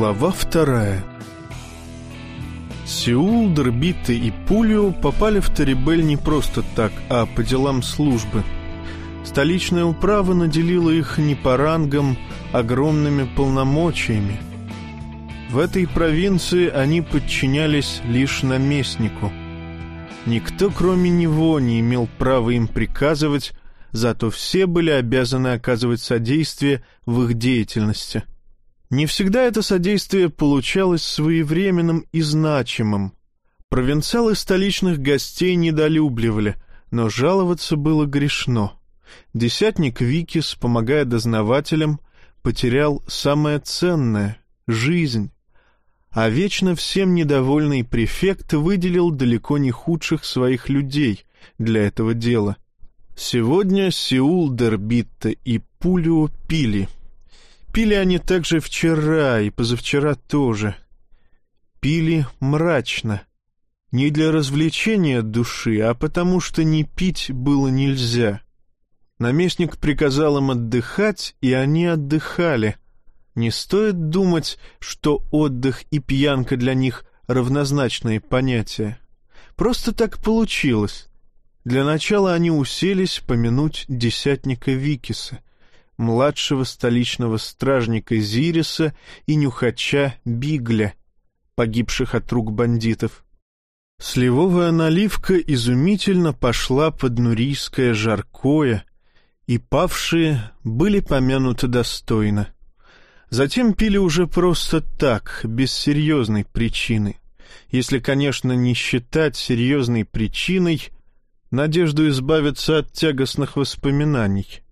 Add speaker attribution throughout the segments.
Speaker 1: Глава вторая Сеул, Дербиты и Пулио попали в Тарибель не просто так, а по делам службы. Столичная управа наделила их не по рангам, огромными полномочиями. В этой провинции они подчинялись лишь наместнику. Никто, кроме него, не имел права им приказывать, зато все были обязаны оказывать содействие в их деятельности. Не всегда это содействие получалось своевременным и значимым. Провинциалы столичных гостей недолюбливали, но жаловаться было грешно. Десятник Викис, помогая дознавателям, потерял самое ценное — жизнь. А вечно всем недовольный префект выделил далеко не худших своих людей для этого дела. Сегодня Сеул, Дербитта и Пулио пили — Пили они также вчера и позавчера тоже. Пили мрачно. Не для развлечения души, а потому что не пить было нельзя. Наместник приказал им отдыхать, и они отдыхали. Не стоит думать, что отдых и пьянка для них равнозначные понятия. Просто так получилось. Для начала они уселись помянуть десятника Викиса — младшего столичного стражника Зириса и нюхача Бигля, погибших от рук бандитов. Сливовая наливка изумительно пошла под нурийское жаркое, и павшие были помянуты достойно. Затем пили уже просто так, без серьезной причины. Если, конечно, не считать серьезной причиной надежду избавиться от тягостных воспоминаний —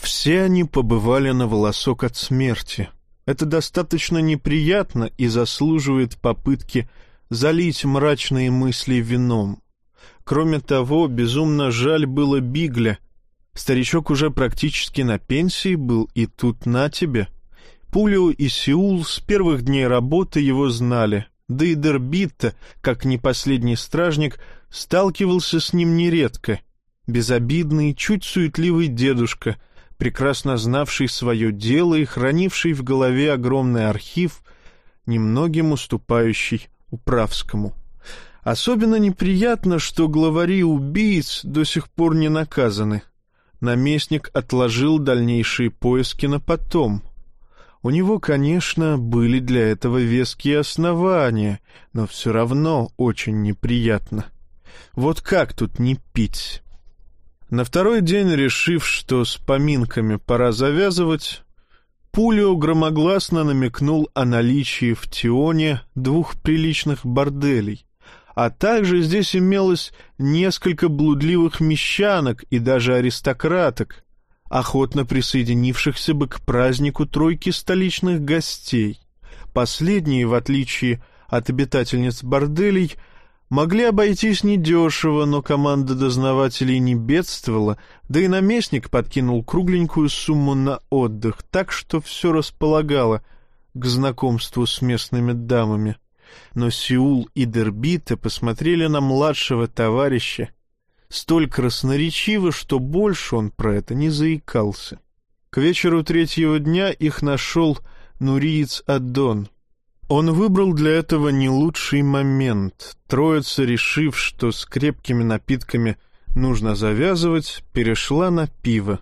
Speaker 1: все они побывали на волосок от смерти. Это достаточно неприятно и заслуживает попытки залить мрачные мысли вином. Кроме того, безумно жаль было Бигля. Старичок уже практически на пенсии был, и тут на тебе. Пулио и Сеул с первых дней работы его знали, да и Дербитта, как не последний стражник, сталкивался с ним нередко. Безобидный, чуть суетливый дедушка — прекрасно знавший свое дело и хранивший в голове огромный архив, немногим уступающий управскому. Особенно неприятно, что главари убийц до сих пор не наказаны. Наместник отложил дальнейшие поиски на потом. У него, конечно, были для этого веские основания, но все равно очень неприятно. Вот как тут не пить? На второй день, решив, что с поминками пора завязывать, Пулио громогласно намекнул о наличии в Тионе двух приличных борделей, а также здесь имелось несколько блудливых мещанок и даже аристократок, охотно присоединившихся бы к празднику тройки столичных гостей. Последние, в отличие от обитательниц борделей, Могли обойтись недешево, но команда дознавателей не бедствовала, да и наместник подкинул кругленькую сумму на отдых, так что все располагало к знакомству с местными дамами. Но Сеул и Дербита посмотрели на младшего товарища столь красноречиво, что больше он про это не заикался. К вечеру третьего дня их нашел нуриец Аддон — он выбрал для этого не лучший момент. Троица, решив, что с крепкими напитками нужно завязывать, перешла на пиво.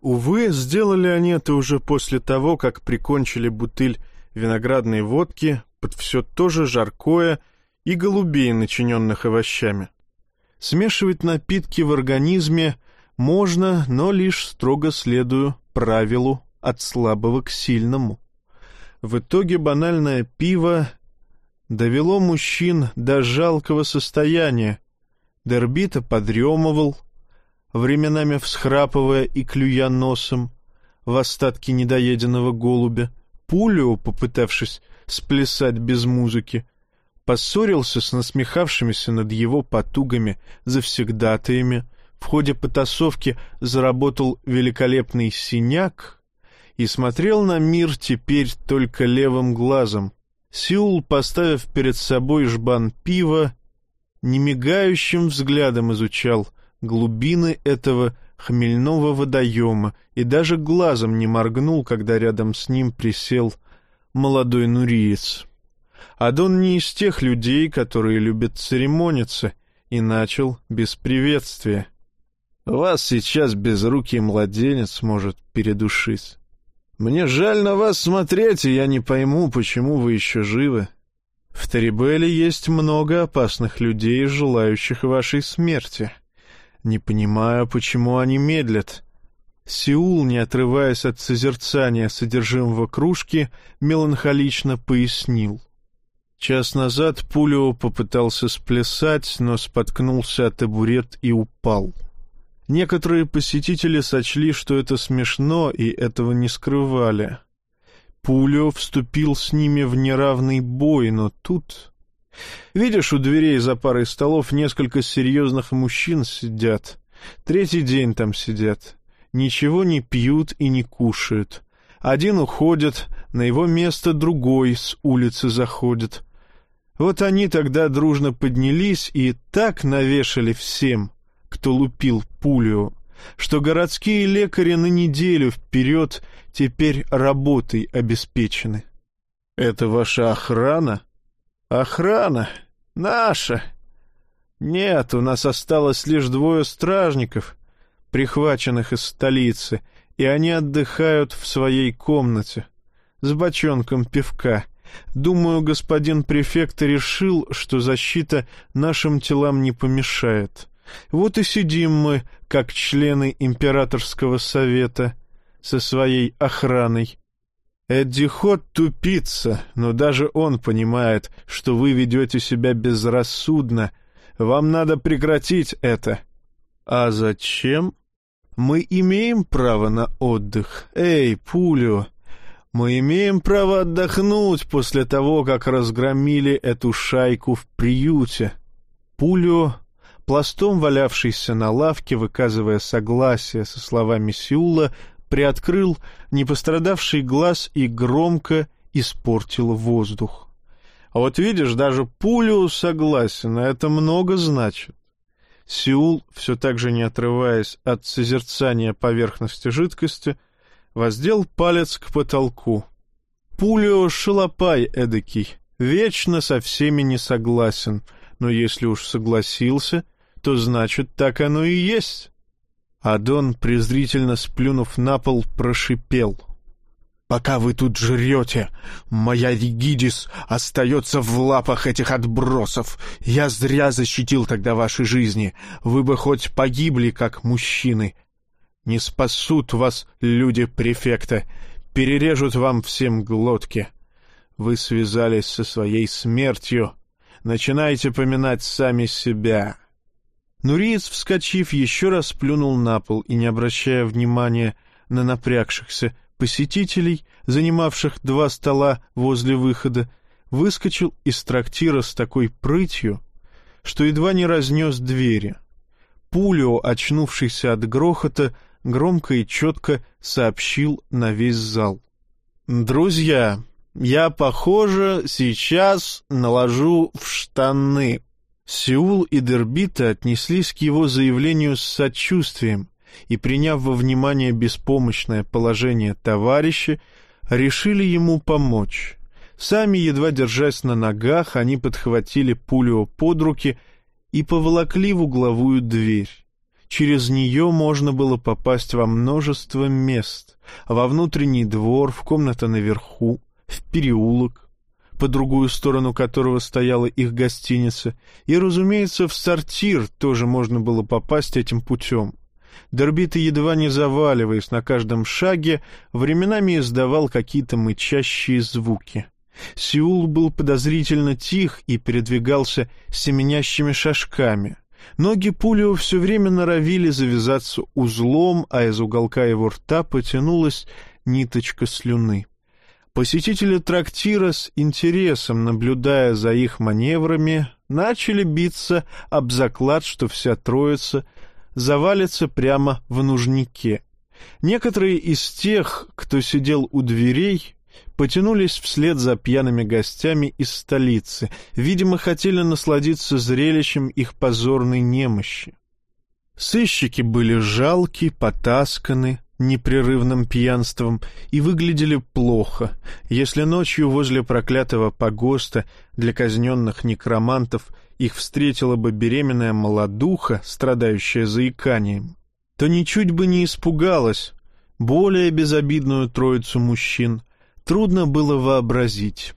Speaker 1: Увы, сделали они это уже после того, как прикончили бутыль виноградной водки под все то же жаркое и голубей, начиненных овощами. Смешивать напитки в организме можно, но лишь строго следуя правилу от слабого к сильному. В итоге банальное пиво довело мужчин до жалкого состояния. Дербита подремывал, временами всхрапывая и клюя носом в остатки недоеденного голубя. Пулио, попытавшись сплясать без музыки, поссорился с насмехавшимися над его потугами завсегдатаями, в ходе потасовки заработал великолепный синяк, и смотрел на мир теперь только левым глазом. Сеул, поставив перед собой жбан пива, немигающим взглядом изучал глубины этого хмельного водоема и даже глазом не моргнул, когда рядом с ним присел молодой нуриец. Адон не из тех людей, которые любят церемониться, и начал без приветствия. «Вас сейчас безрукий младенец может передушить. Мне жаль на вас смотреть, и я не пойму, почему вы еще живы. В Тарибеле есть много опасных людей, желающих вашей смерти. Не понимаю, почему они медлят». Сеул, не отрываясь от созерцания содержимого кружки, меланхолично пояснил. Час назад Пулио попытался сплясать, но споткнулся о табурет и упал. Некоторые посетители сочли, что это смешно, и этого не скрывали. Пулио вступил с ними в неравный бой, но тут... Видишь, у дверей за парой столов несколько серьезных мужчин сидят. Третий день там сидят. Ничего не пьют и не кушают. Один уходит, на его место другой с улицы заходит. Вот они тогда дружно поднялись и так навешали всем, кто лупил пулю, что городские лекари на неделю вперед теперь работой обеспечены. Это ваша охрана? Охрана? Наша? Нет, у нас осталось лишь двое стражников, прихваченных из столицы — и они отдыхают в своей комнате с бочонком пивка. Думаю, господин префект решил, что защита нашим телам не помешает. Вот и сидим мы, как члены императорского совета, со своей охраной. Эдди Хот тупица, но даже он понимает, что вы ведете себя безрассудно. Вам надо прекратить это. А зачем? Мы имеем право на отдых. Эй, Пулио, мы имеем право отдохнуть после того, как разгромили эту шайку в приюте. Пулио, пластом валявшийся на лавке, выказывая согласие со словами Сеула, приоткрыл непострадавший глаз и громко испортил воздух. А вот видишь, даже Пулио согласен, а это много значит. Сеул, все так же не отрываясь от созерцания поверхности жидкости, воздел палец к потолку. Пулио шалопай эдакий, вечно со всеми не согласен, но если уж согласился, то значит так оно и есть. Адон, презрительно сплюнув на пол, прошипел — Пока вы тут жрете, моя Ригидис остается в лапах этих отбросов. Я зря защитил тогда ваши жизни. Вы бы хоть погибли, как мужчины. Не спасут вас люди префекта, перережут вам всем глотки. Вы связались со своей смертью. Начинайте поминать сами себя». Нуриец, вскочив, еще раз плюнул на пол и, не обращая внимания на напрягшихся, посетителей, занимавших два стола возле выхода, выскочил из трактира с такой прытью, что едва не разнес двери. Пулио, очнувшийся от грохота, громко и четко сообщил на весь зал. «Друзья, я, похоже, сейчас наложу в штаны». Сеул и Дербита отнеслись к его заявлению с сочувствием, и, приняв во внимание беспомощное положение товарища, решили ему помочь. Сами, едва держась на ногах, они подхватили Пулио под руки и поволокли в угловую дверь. Через нее можно было попасть во множество мест, во внутренний двор, в комнату наверху, в переулок, по другую сторону которого стояла их гостиница, и, разумеется, в сортир тоже можно было попасть этим путем. Дербита, едва не заваливаясь на каждом шаге, временами издавал какие-то мычащие звуки. Сеул был подозрительно тих и передвигался семенящими шажками. Ноги Пулио все время норовили завязаться узлом, а из уголка его рта потянулась ниточка слюны. Посетители трактира с интересом, наблюдая за их маневрами, начали биться об заклад, что вся троица завалится прямо в нужнике. Некоторые из тех, кто сидел у дверей, потянулись вслед за пьяными гостями из столицы, видимо, хотели насладиться зрелищем их позорной немощи. Сыщики были жалки, потасканы, непрерывным пьянством и выглядели плохо, если ночью возле проклятого погоста для казненных некромантов их встретила бы беременная молодуха, страдающая заиканием, то ничуть бы не испугалась. Более безобидную троицу мужчин трудно было вообразить.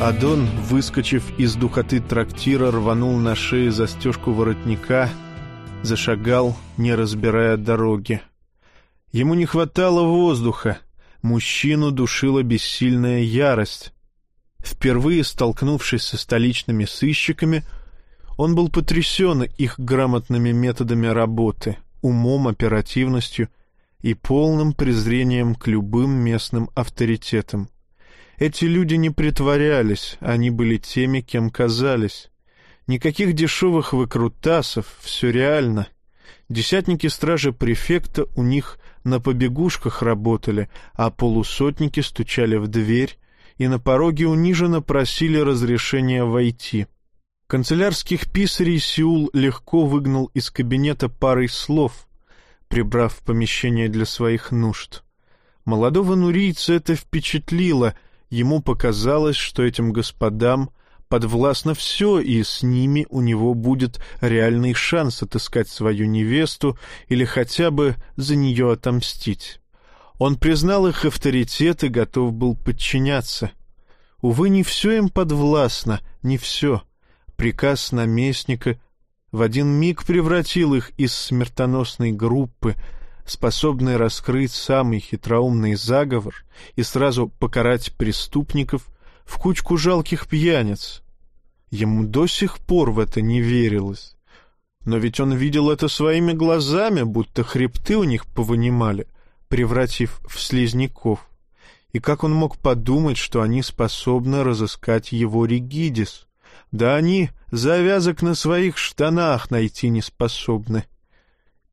Speaker 1: Адон, выскочив из духоты трактира, рванул на шее застежку воротника, зашагал, не разбирая дороги. Ему не хватало воздуха, мужчину душила бессильная ярость. Впервые столкнувшись со столичными сыщиками, он был потрясен их грамотными методами работы, умом, оперативностью и полным презрением к любым местным авторитетам. Эти люди не притворялись, они были теми, кем казались. Никаких дешевых выкрутасов, все реально. Десятники стражи префекта у них на побегушках работали, а полусотники стучали в дверь и на пороге униженно просили разрешения войти. Канцелярских писарей Сеул легко выгнал из кабинета парой слов, прибрав помещение для своих нужд. Молодого нурийца это впечатлило — Ему показалось, что этим господам подвластно все, и с ними у него будет реальный шанс отыскать свою невесту или хотя бы за нее отомстить. Он признал их авторитет и готов был подчиняться. Увы, не все им подвластно, не все. Приказ наместника в один миг превратил их из смертоносной группы способный раскрыть самый хитроумный заговор и сразу покарать преступников в кучку жалких пьяниц. Ему до сих пор в это не верилось. Но ведь он видел это своими глазами, будто хребты у них повынимали, превратив в слизняков. И как он мог подумать, что они способны разыскать его Ригидис? Да они завязок на своих штанах найти не способны.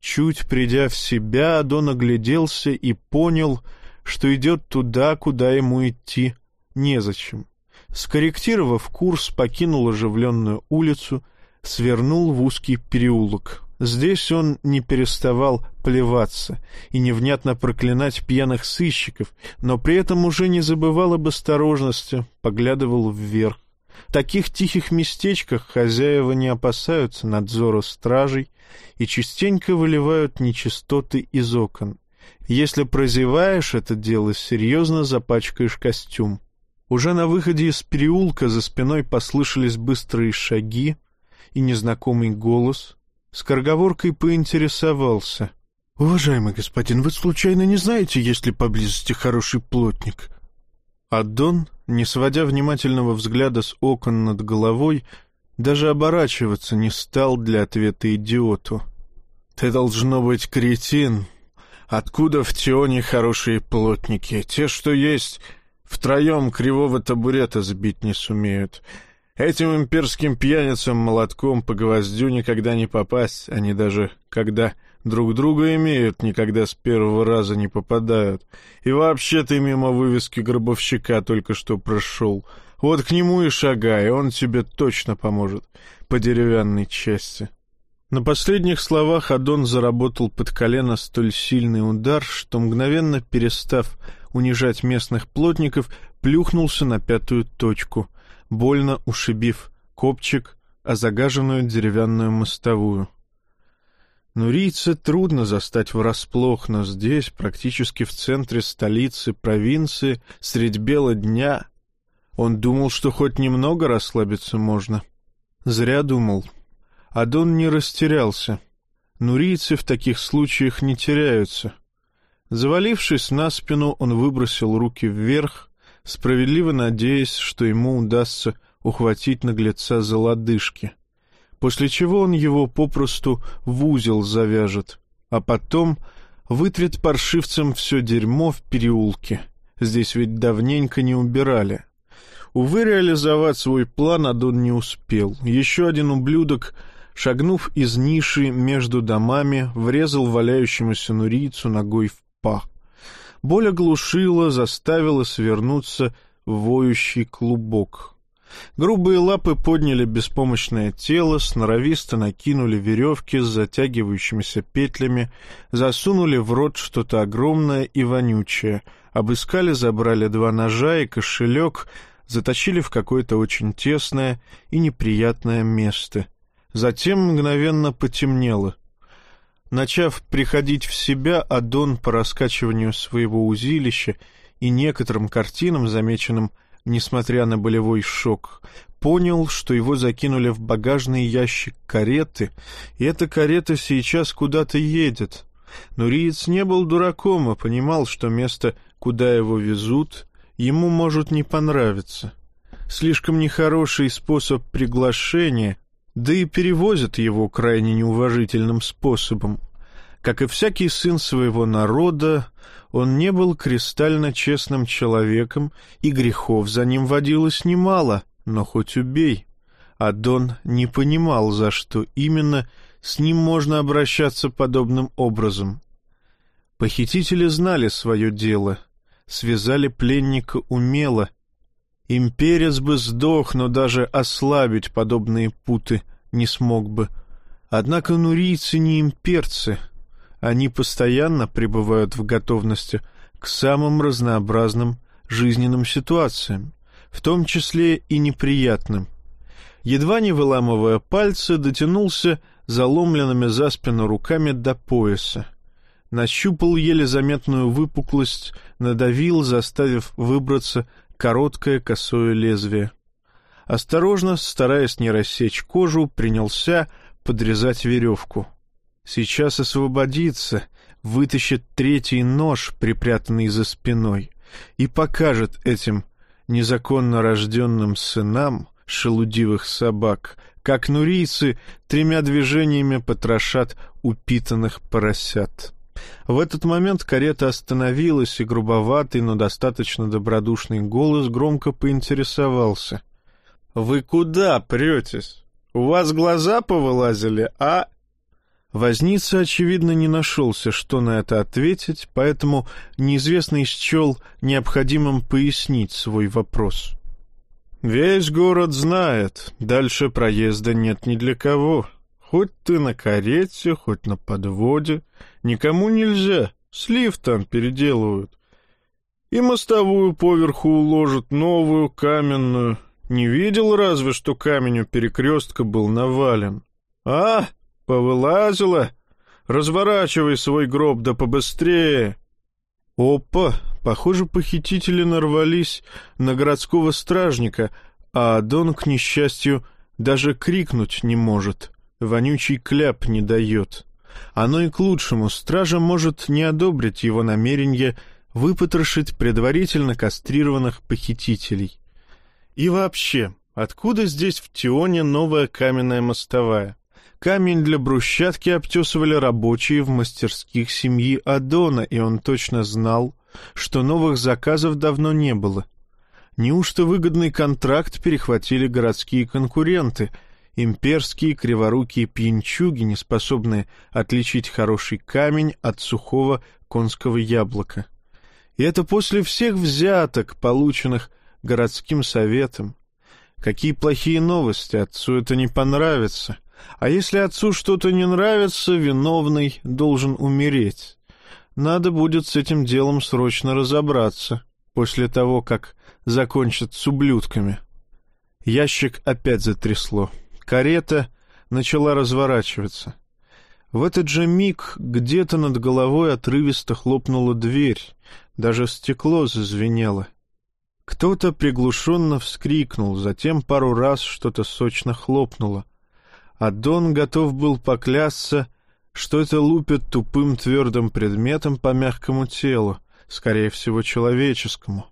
Speaker 1: Чуть придя в себя, Адон огляделся и понял, что идет туда, куда ему идти незачем. Скорректировав курс, покинул оживленную улицу, свернул в узкий переулок. Здесь он не переставал плеваться и невнятно проклинать пьяных сыщиков, но при этом уже не забывал об осторожности, поглядывал вверх. Таких тихих местечках хозяева не опасаются надзора стражей и частенько выливают нечистоты из окон. Если прозеваешь это дело, серьезно запачкаешь костюм. Уже на выходе из переулка за спиной послышались быстрые шаги и незнакомый голос. С корговоркой поинтересовался. — Уважаемый господин, вы случайно не знаете, есть ли поблизости хороший плотник? Аддон, не сводя внимательного взгляда с окон над головой, даже оборачиваться не стал для ответа идиоту. «Ты должно быть кретин. Откуда в Тионе хорошие плотники? Те, что есть, втроем кривого табурета сбить не сумеют. Этим имперским пьяницам молотком по гвоздю никогда не попасть, они даже, когда друг друга имеют, никогда с первого раза не попадают. И вообще ты мимо вывески гробовщика только что прошел». Вот к нему и шагай, он тебе точно поможет по деревянной части. На последних словах Адон заработал под колено столь сильный удар, что, мгновенно перестав унижать местных плотников, плюхнулся на пятую точку, больно ушибив копчик, а загаженную деревянную мостовую. Нурийца трудно застать врасплох, но здесь, практически в центре столицы провинции, средь бела дня, он думал, что хоть немного расслабиться можно. Зря думал. Адон не растерялся. Нурийцы в таких случаях не теряются. Завалившись на спину, он выбросил руки вверх, справедливо надеясь, что ему удастся ухватить наглеца за лодыжки, после чего он его попросту в узел завяжет, а потом вытрет паршивцам все дерьмо в переулке. Здесь ведь давненько не убирали. Увы, реализовать свой план Адон не успел. Еще один ублюдок, шагнув из ниши между домами, врезал валяющемуся нурийцу ногой в пах. Боль оглушила, заставила свернуться воющий клубок. Грубые лапы подняли беспомощное тело, сноровисто накинули веревки с затягивающимися петлями, засунули в рот что-то огромное и вонючее, обыскали, забрали два ножа и кошелек, затащили в какое-то очень тесное и неприятное место. Затем мгновенно потемнело. Начав приходить в себя, Адон по раскачиванию своего узилища и некоторым картинам, замеченным несмотря на болевой шок, понял, что его закинули в багажный ящик кареты, и эта карета сейчас куда-то едет. Но Риец не был дураком и понимал, что место, куда его везут, ему может не понравиться. Слишком нехороший способ приглашения, да и перевозят его крайне неуважительным способом. Как и всякий сын своего народа, он не был кристально честным человеком, и грехов за ним водилось немало, но хоть убей. Адон не понимал, за что именно с ним можно обращаться подобным образом. Похитители знали свое дело, связали пленника умело. Имперец бы сдох, но даже ослабить подобные путы не смог бы. Однако нурийцы не имперцы — они постоянно пребывают в готовности к самым разнообразным жизненным ситуациям, в том числе и неприятным. Едва не выламывая пальцы, дотянулся заломленными за спину руками до пояса. Нащупал еле заметную выпуклость, надавил, заставив выбраться короткое косое лезвие. Осторожно, стараясь не рассечь кожу, принялся подрезать веревку — Сейчас освободится, вытащит третий нож, припрятанный за спиной, и покажет этим незаконно рожденным сынам шелудивых собак, как нурийцы тремя движениями потрошат упитанных поросят. В этот момент карета остановилась, и грубоватый, но достаточно добродушный голос громко поинтересовался. — Вы куда претесь? У вас глаза повылазили, а... Возница, очевидно, не нашелся, что на это ответить, поэтому неизвестный счел необходимым пояснить свой вопрос. «Весь город знает, дальше проезда нет ни для кого. Хоть ты на карете, хоть на подводе, никому нельзя, слив там переделывают. И мостовую поверху уложат, новую, каменную. Не видел разве, что камень у перекрестка был навален? А, Повылазила? Разворачивай свой гроб да побыстрее. Опа! Похоже, похитители нарвались на городского стражника, а Дон, к несчастью, даже крикнуть не может. Вонючий кляп не дает. Оно и к лучшему. Стража может не одобрить его намерение выпотрошить предварительно кастрированных похитителей. И вообще, откуда здесь в Тионе новая каменная мостовая? Камень для брусчатки обтесывали рабочие в мастерских семьи Адона, и он точно знал, что новых заказов давно не было. Неужто выгодный контракт перехватили городские конкуренты, имперские криворукие пьянчуги, не способные отличить хороший камень от сухого конского яблока? И это после всех взяток, полученных городским советом. Какие плохие новости, отцу это не понравится. А если отцу что-то не нравится, виновный должен умереть. Надо будет с этим делом срочно разобраться, после того, как закончат с ублюдками. Ящик опять затрясло. Карета начала разворачиваться. В этот же миг где-то над головой отрывисто хлопнула дверь, даже стекло зазвенело. Кто-то приглушенно вскрикнул, затем пару раз что-то сочно хлопнуло а Дон готов был поклясться, что это лупит тупым твердым предметом по мягкому телу, скорее всего, человеческому.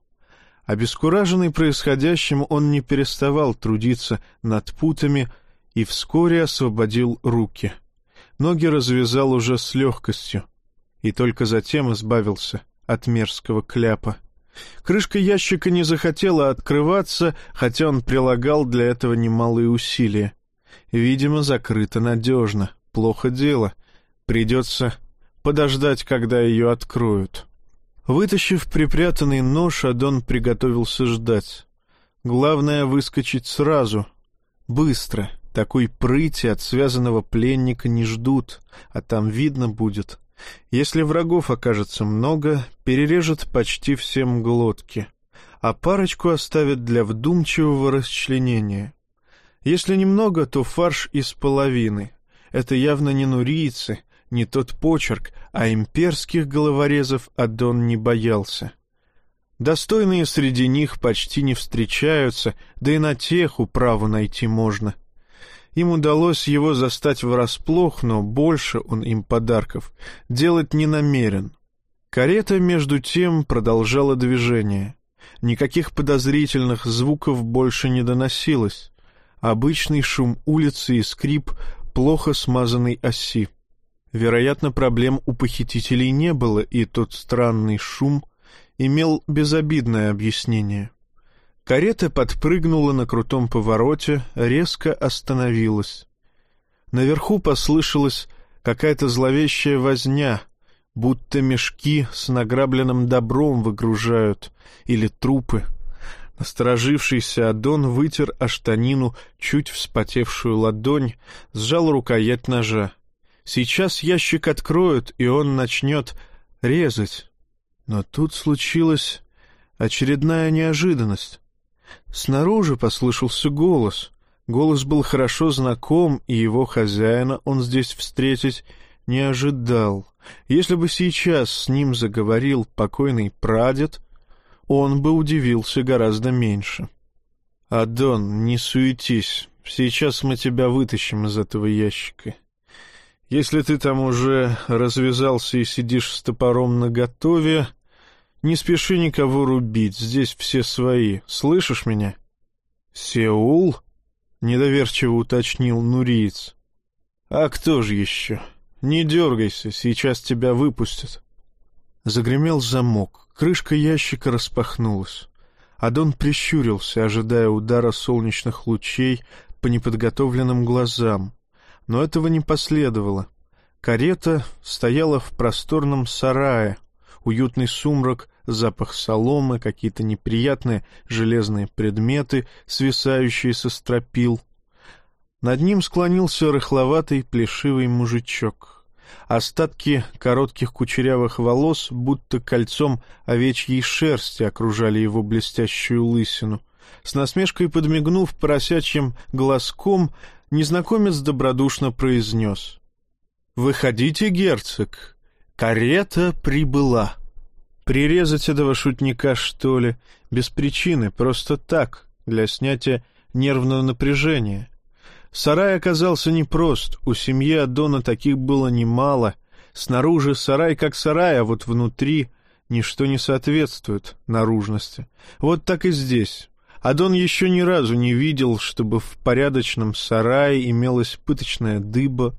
Speaker 1: Обескураженный происходящим, он не переставал трудиться над путами и вскоре освободил руки. Ноги развязал уже с легкостью и только затем избавился от мерзкого кляпа. Крышка ящика не захотела открываться, хотя он прилагал для этого немалые усилия. Видимо, закрыто надежно. Плохо дело. Придется подождать, когда ее откроют. Вытащив припрятанный нож, Адон приготовился ждать. Главное — выскочить сразу. Быстро. Такой прыти от связанного пленника не ждут, а там видно будет. Если врагов окажется много, перережет почти всем глотки, а парочку оставят для вдумчивого расчленения. Если немного, то фарш из половины. Это явно не нурийцы, не тот почерк, а имперских головорезов Адон не боялся. Достойные среди них почти не встречаются, да и на тех управу найти можно. Им удалось его застать врасплох, но больше он им подарков делать не намерен. Карета, между тем, продолжала движение. Никаких подозрительных звуков больше не доносилось. Обычный шум улицы и скрип плохо смазанной оси. Вероятно, проблем у похитителей не было, и тот странный шум имел безобидное объяснение. Карета подпрыгнула на крутом повороте, резко остановилась. Наверху послышалась какая-то зловещая возня, будто мешки с награбленным добром выгружают, или трупы. Насторожившийся Адон вытер о штанину чуть вспотевшую ладонь, сжал рукоять ножа. Сейчас ящик откроют, и он начнет резать. Но тут случилась очередная неожиданность. Снаружи послышался голос. Голос был хорошо знаком, и его хозяина он здесь встретить не ожидал. Если бы сейчас с ним заговорил покойный прадед, он бы удивился гораздо меньше. «Адон, не суетись, сейчас мы тебя вытащим из этого ящика. Если ты там уже развязался и сидишь с топором наготове, не спеши никого рубить, здесь все свои. Слышишь меня? Сеул? Недоверчиво уточнил Нуриец. А кто же еще? Не дергайся, сейчас тебя выпустят. Загремел замок, крышка ящика распахнулась. Адон прищурился, ожидая удара солнечных лучей по неподготовленным глазам. Но этого не последовало. Карета стояла в просторном сарае — уютный сумрак, запах соломы, какие-то неприятные железные предметы, свисающие со стропил. Над ним склонился рыхловатый плешивый мужичок. Остатки коротких кучерявых волос, будто кольцом овечьей шерсти, окружали его блестящую лысину. С насмешкой подмигнув поросячьим глазком, незнакомец добродушно произнес. «Выходите, герцог, Карета прибыла. Прирезать этого шутника, что ли, без причины, просто так, для снятия нервного напряжения. Сарай оказался непрост, у семьи Адона таких было немало. Снаружи сарай как сарай, а вот внутри ничто не соответствует наружности. Вот так и здесь. Адон еще ни разу не видел, чтобы в порядочном сарае имелась пыточная дыба,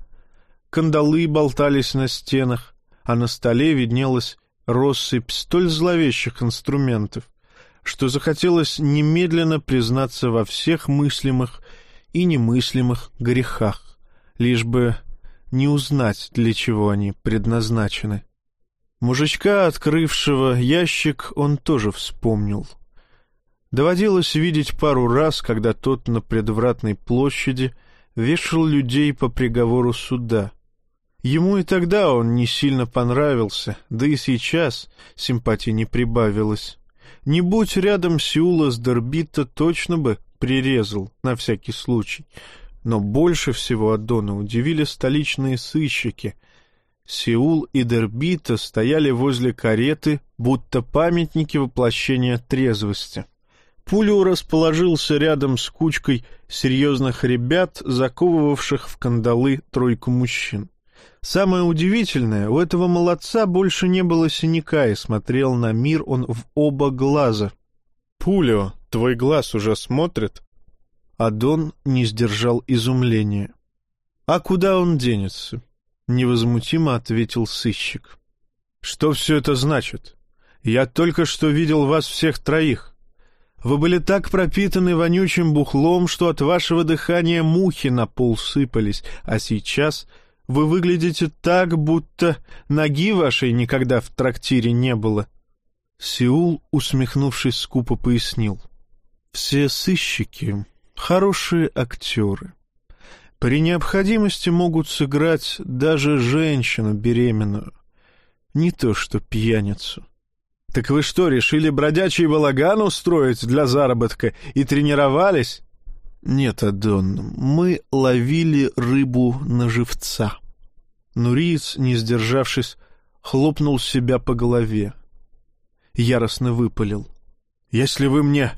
Speaker 1: кандалы болтались на стенах, а на столе виднелась россыпь столь зловещих инструментов, что захотелось немедленно признаться во всех мыслимых и немыслимых грехах, лишь бы не узнать, для чего они предназначены. Мужичка, открывшего ящик, он тоже вспомнил. Доводилось видеть пару раз, когда тот на предвратной площади вешал людей по приговору суда — Ему и тогда он не сильно понравился, да и сейчас симпатии не прибавилось. Не будь рядом Сеула с Дербита, точно бы прирезал, на всякий случай. Но больше всего от Дона удивили столичные сыщики. Сеул и Дербита стояли возле кареты, будто памятники воплощения трезвости. Пулю расположился рядом с кучкой серьезных ребят, заковывавших в кандалы тройку мужчин. Самое удивительное, у этого молодца больше не было синяка, и смотрел на мир он в оба глаза. «Пулио, твой глаз уже смотрит?» Адон не сдержал изумления. «А куда он денется?» — невозмутимо ответил сыщик. «Что все это значит? Я только что видел вас всех троих. Вы были так пропитаны вонючим бухлом, что от вашего дыхания мухи на пол сыпались, а сейчас вы выглядите так, будто ноги вашей никогда в трактире не было». Сеул, усмехнувшись скупо, пояснил. Все сыщики — хорошие актеры. При необходимости могут сыграть даже женщину беременную, не то что пьяницу. «Так вы что, решили бродячий балаган устроить для заработка и тренировались?» «Нет, Адон, мы ловили рыбу на живца». Нуриец, не сдержавшись, хлопнул себя по голове. Яростно выпалил. «Если вы мне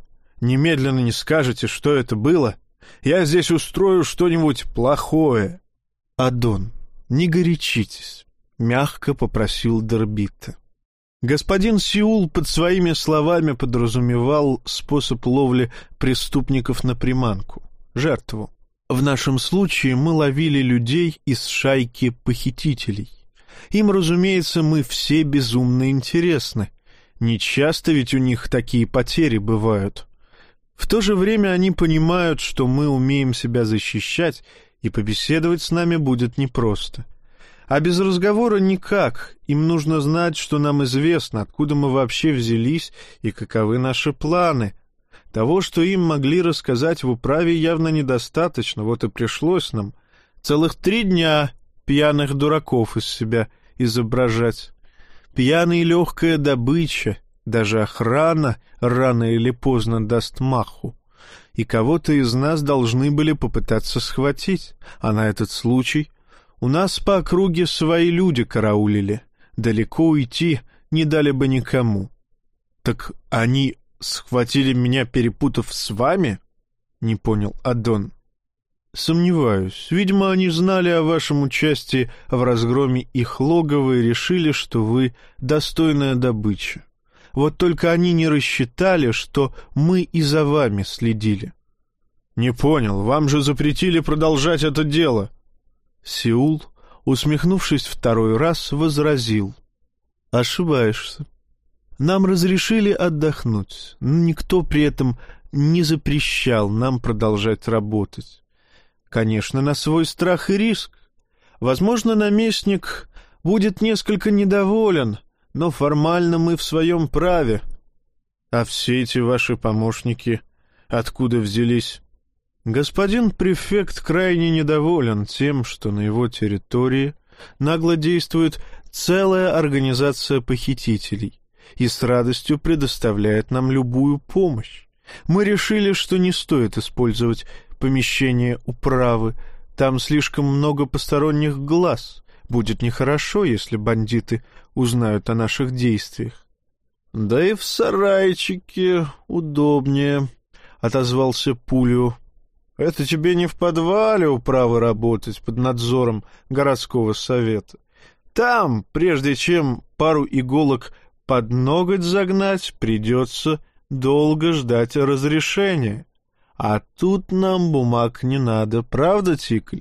Speaker 1: немедленно не скажете, что это было, я здесь устрою что-нибудь плохое». «Адон, не горячитесь», — мягко попросил Дорбита. Господин Сеул под своими словами подразумевал способ ловли преступников на приманку, жертву. В нашем случае мы ловили людей из шайки похитителей. Им, разумеется, мы все безумно интересны. Не часто ведь у них такие потери бывают. В то же время они понимают, что мы умеем себя защищать, и побеседовать с нами будет непросто. А без разговора никак. Им нужно знать, что нам известно, откуда мы вообще взялись и каковы наши планы. Того, что им могли рассказать в управе, явно недостаточно, вот и пришлось нам целых три дня пьяных дураков из себя изображать. Пьяная и легкая добыча, даже охрана рано или поздно даст маху. И кого-то из нас должны были попытаться схватить, а на этот случай у нас по округе свои люди караулили. Далеко уйти не дали бы никому. Так они схватили меня, перепутав с вами? Не понял Адон. Сомневаюсь. Видимо, они знали о вашем участии в разгроме их логова и решили, что вы достойная добыча. Вот только они не рассчитали, что мы и за вами следили. Не понял, вам же запретили продолжать это дело. Сеул, усмехнувшись второй раз, возразил. Ошибаешься. Нам разрешили отдохнуть, но никто при этом не запрещал нам продолжать работать. Конечно, на свой страх и риск. Возможно, наместник будет несколько недоволен, но формально мы в своем праве. А все эти ваши помощники откуда взялись? Господин префект крайне недоволен тем, что на его территории нагло действует целая организация похитителей и с радостью предоставляет нам любую помощь. Мы решили, что не стоит использовать помещение управы, там слишком много посторонних глаз. Будет нехорошо, если бандиты узнают о наших действиях. — Да и в сарайчике удобнее, — отозвался Пулю. — Это тебе не в подвале управы работать под надзором городского совета. Там, прежде чем пару иголок под ноготь загнать, придется долго ждать разрешения. А тут нам бумаг не надо, правда, Тикль?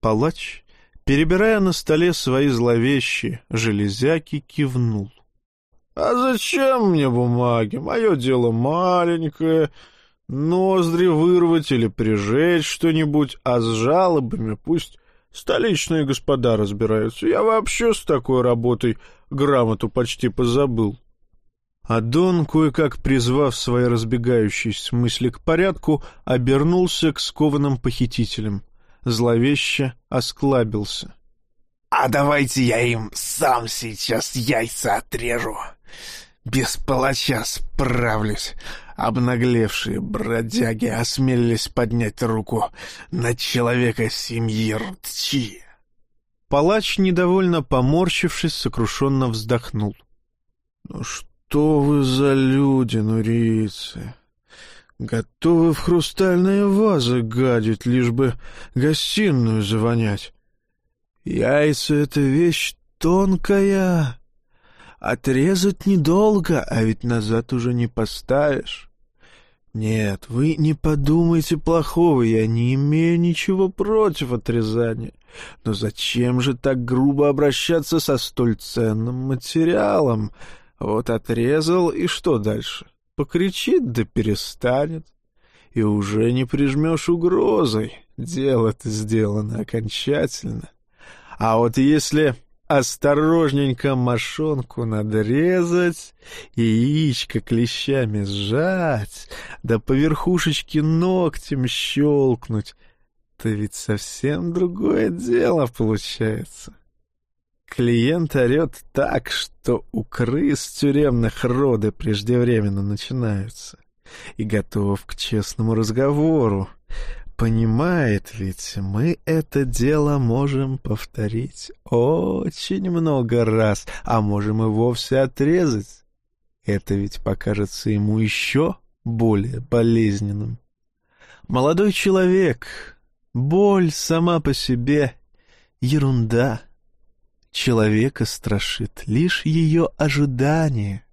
Speaker 1: Палач, перебирая на столе свои зловещие железяки, кивнул. — А зачем мне бумаги? Мое дело маленькое. Ноздри вырвать или прижечь что-нибудь, а с жалобами пусть столичные господа разбираются. Я вообще с такой работой грамоту почти позабыл. А Дон, кое-как призвав свои разбегающиеся мысли к порядку, обернулся к скованным похитителям. Зловеще осклабился.
Speaker 2: — А давайте я им сам сейчас яйца отрежу. Без палача справлюсь. Обнаглевшие бродяги осмелились поднять руку на человека семьи Ртчи.
Speaker 1: Палач, недовольно поморщившись, сокрушенно вздохнул. — Ну что вы за люди, нурийцы? Готовы в хрустальные вазы гадить, лишь бы гостиную завонять. Яйца — это вещь тонкая. Отрезать недолго, а ведь назад уже не поставишь. «Нет, вы не подумайте плохого, я не имею ничего против отрезания. Но зачем же так грубо обращаться со столь ценным материалом? Вот отрезал, и что дальше? Покричит, да перестанет. И уже не прижмешь угрозой. Дело-то сделано окончательно. А вот если осторожненько мошонку надрезать, яичко клещами сжать, да по верхушечке ногтем щелкнуть. Это ведь совсем другое дело получается. Клиент орет так, что у крыс тюремных роды преждевременно начинаются, и готов к честному разговору. Понимает ведь, мы это дело можем повторить очень много раз, а можем и вовсе отрезать. Это ведь покажется ему еще более болезненным. Молодой человек, боль сама по себе — ерунда. Человека страшит лишь ее ожидание.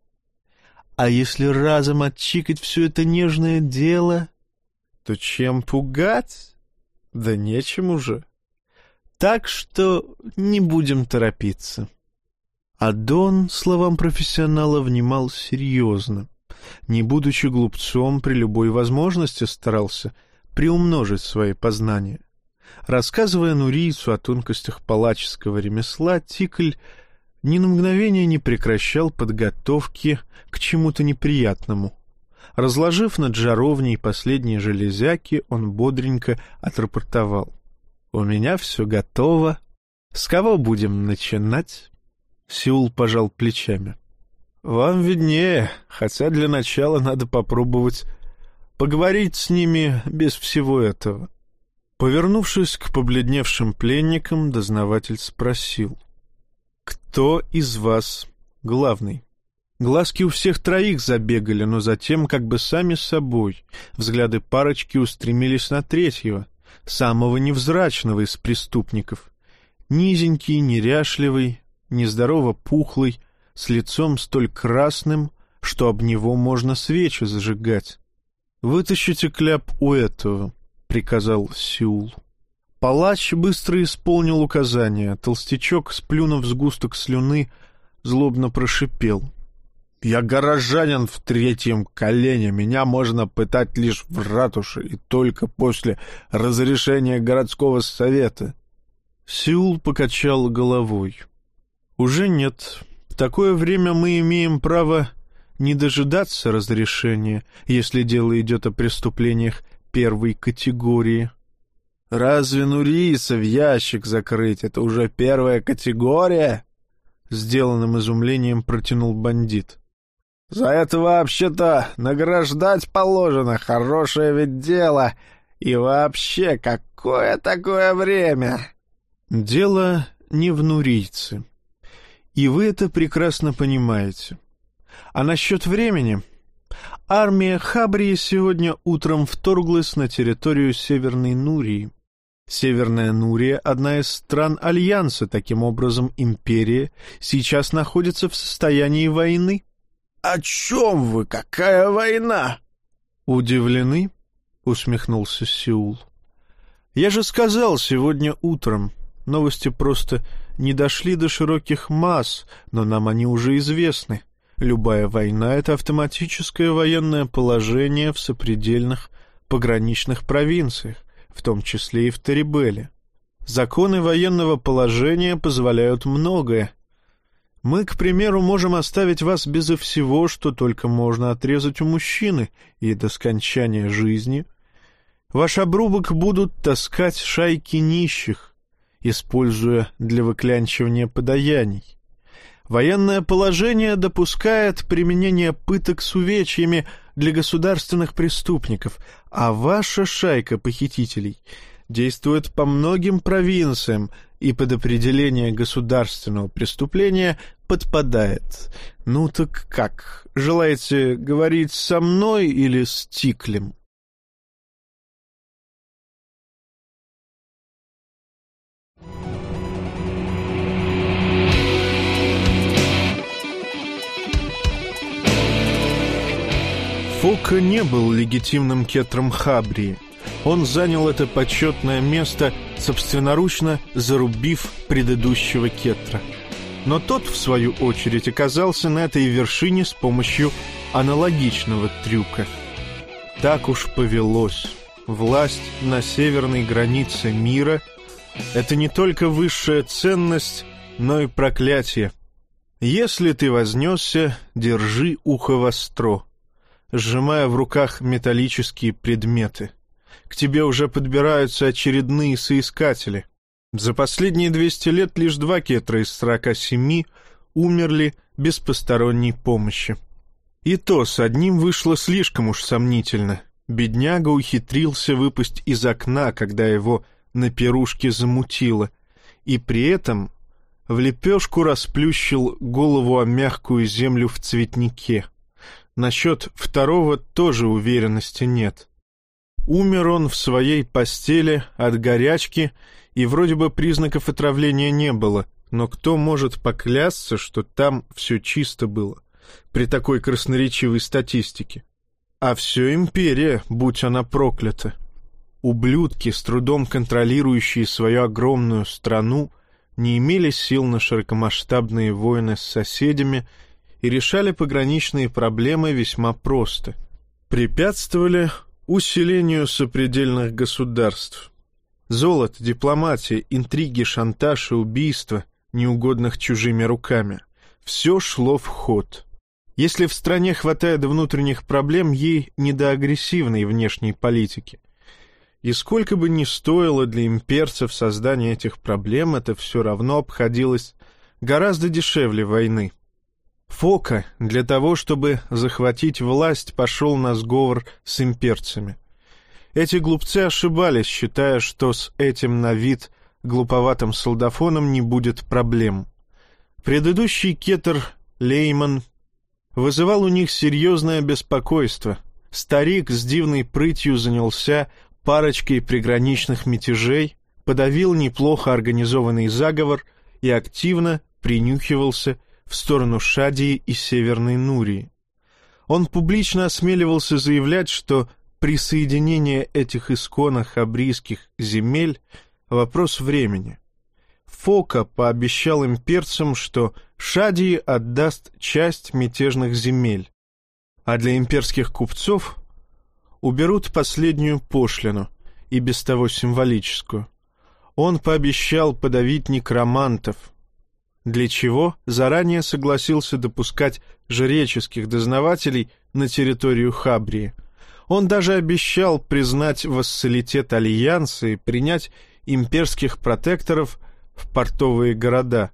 Speaker 1: А если разом отчикать все это нежное дело — то чем пугать? Да нечем уже. Так что не будем торопиться. А Дон словам профессионала внимал серьезно. Не будучи глупцом, при любой возможности старался приумножить свои познания. Рассказывая Нурийцу о тонкостях палаческого ремесла, Тикль ни на мгновение не прекращал подготовки к чему-то неприятному. Разложив над жаровней последние железяки, он бодренько отрапортовал. «У меня все готово. С кого будем начинать?» Сеул пожал плечами. «Вам виднее, хотя для начала надо попробовать поговорить с ними без всего этого». Повернувшись к побледневшим пленникам, дознаватель спросил. «Кто из вас главный?» Глазки у всех троих забегали, но затем, как бы сами собой, взгляды парочки устремились на третьего, самого невзрачного из преступников. Низенький, неряшливый, нездорово пухлый, с лицом столь красным, что об него можно свечи зажигать. «Вытащите кляп у этого», — приказал Сеул. Палач быстро исполнил указание. Толстячок, сплюнув сгусток слюны, злобно прошипел — я горожанин в третьем колене, меня можно пытать лишь в ратуше и только после разрешения городского совета. Сеул покачал головой. Уже нет. В такое время мы имеем право не дожидаться разрешения, если дело идет о преступлениях первой категории. Разве Нуриса в ящик закрыть — это уже первая категория? Сделанным изумлением протянул бандит. За это вообще-то награждать положено, хорошее ведь дело. И вообще, какое такое время? Дело не в нурийце. И вы это прекрасно понимаете. А насчет времени... Армия Хабрии сегодня утром вторглась на территорию Северной Нурии. Северная Нурия — одна из стран Альянса, таким образом империя сейчас находится в состоянии войны. «О чем вы? Какая война?» «Удивлены?» — усмехнулся Сеул. «Я же сказал сегодня утром. Новости просто не дошли до широких масс, но нам они уже известны. Любая война — это автоматическое военное положение в сопредельных пограничных провинциях, в том числе и в Тарибеле. Законы военного положения позволяют многое, мы, к примеру, можем оставить вас безо всего, что только можно отрезать у мужчины, и до скончания жизни. Ваш обрубок будут таскать шайки нищих, используя для выклянчивания подаяний. Военное положение допускает применение пыток с увечьями для государственных преступников, а ваша шайка похитителей действует по многим провинциям, и под определение государственного преступления подпадает. Ну так как? Желаете говорить со мной или с Тиклем? Фока не был легитимным кетром Хабрии. Он занял это почетное место, собственноручно зарубив предыдущего кетра — но тот, в свою очередь, оказался на этой вершине с помощью аналогичного трюка. Так уж повелось. Власть на северной границе мира — это не только высшая ценность, но и проклятие. Если ты вознесся, держи ухо востро, сжимая в руках металлические предметы. К тебе уже подбираются очередные соискатели. За последние 200 лет лишь два кетра из 47 умерли без посторонней помощи. И то с одним вышло слишком уж сомнительно. Бедняга ухитрился выпасть из окна, когда его на пирушке замутило, и при этом в лепешку расплющил голову о мягкую землю в цветнике. Насчет второго тоже уверенности нет. Умер он в своей постели от горячки, и вроде бы признаков отравления не было, но кто может поклясться, что там все чисто было при такой красноречивой статистике? А все империя, будь она проклята. Ублюдки, с трудом контролирующие свою огромную страну, не имели сил на широкомасштабные войны с соседями и решали пограничные проблемы весьма просто. Препятствовали усилению сопредельных государств. Золото, дипломатия, интриги, шантаж и убийства, неугодных чужими руками — все шло в ход — если в стране хватает внутренних проблем, ей не до агрессивной внешней политики. И сколько бы ни стоило для имперцев создание этих проблем, это все равно обходилось гораздо дешевле войны. Фока для того, чтобы захватить власть, пошел на сговор с имперцами. Эти глупцы ошибались, считая, что с этим на вид глуповатым солдафоном не будет проблем. Предыдущий кетер Лейман вызывал у них серьезное беспокойство. Старик с дивной прытью занялся парочкой приграничных мятежей, подавил неплохо организованный заговор и активно принюхивался в сторону Шадии и Северной Нурии. Он публично осмеливался заявлять, что присоединение этих исконных хабрийских земель — вопрос времени — Фока пообещал имперцам, что Шадии отдаст часть мятежных земель, а для имперских купцов уберут последнюю пошлину, и без того символическую. Он пообещал подавить некромантов, для чего заранее согласился допускать жреческих дознавателей на территорию Хабрии. Он даже обещал признать вассалитет Альянса и принять имперских протекторов в портовые города.